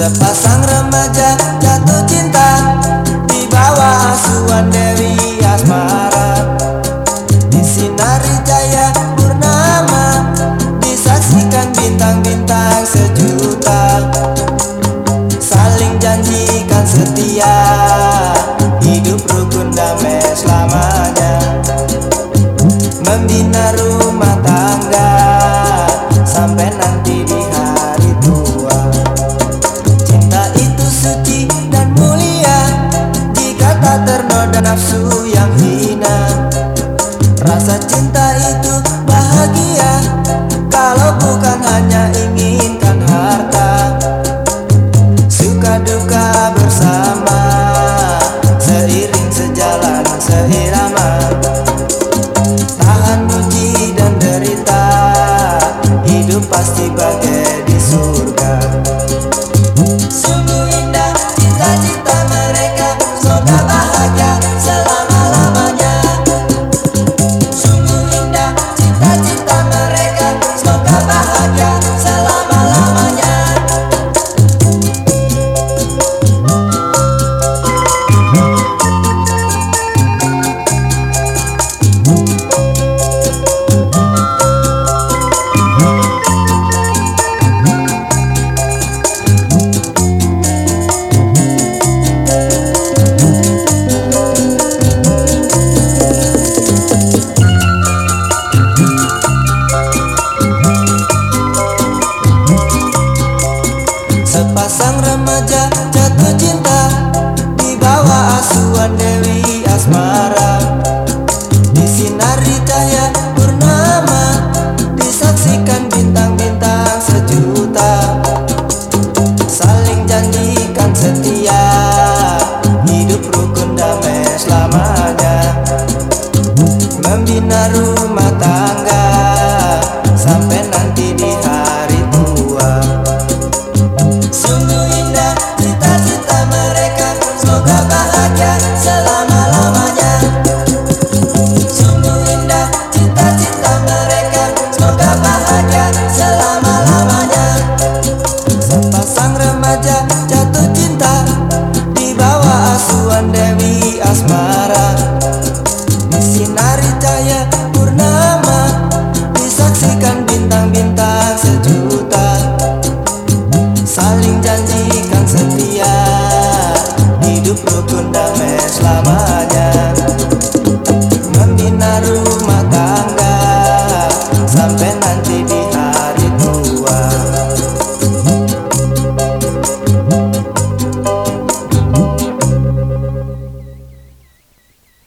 Sepasang remaja jatuh cinta Di bawah asuhan Dewi Asmara. Di Disinari jaya purnama Disaksikan bintang-bintang sejuta. Saling janjikan setia Hidup rukun damai selamanya. Membina rumah tangga Sampai nanti nafsu yang hina Rasa cinta one berbahagia selama-lamanya. Sungguh indah cita-cita mereka. Semoga bahagia selama-lamanya. Sepasang remaja jatuh cinta Di bawah asuhan Dewi Asmara. Di Disinari cahaya purnama Disaksikan bintang-bintang sejuk. hidup rukun damai selamanya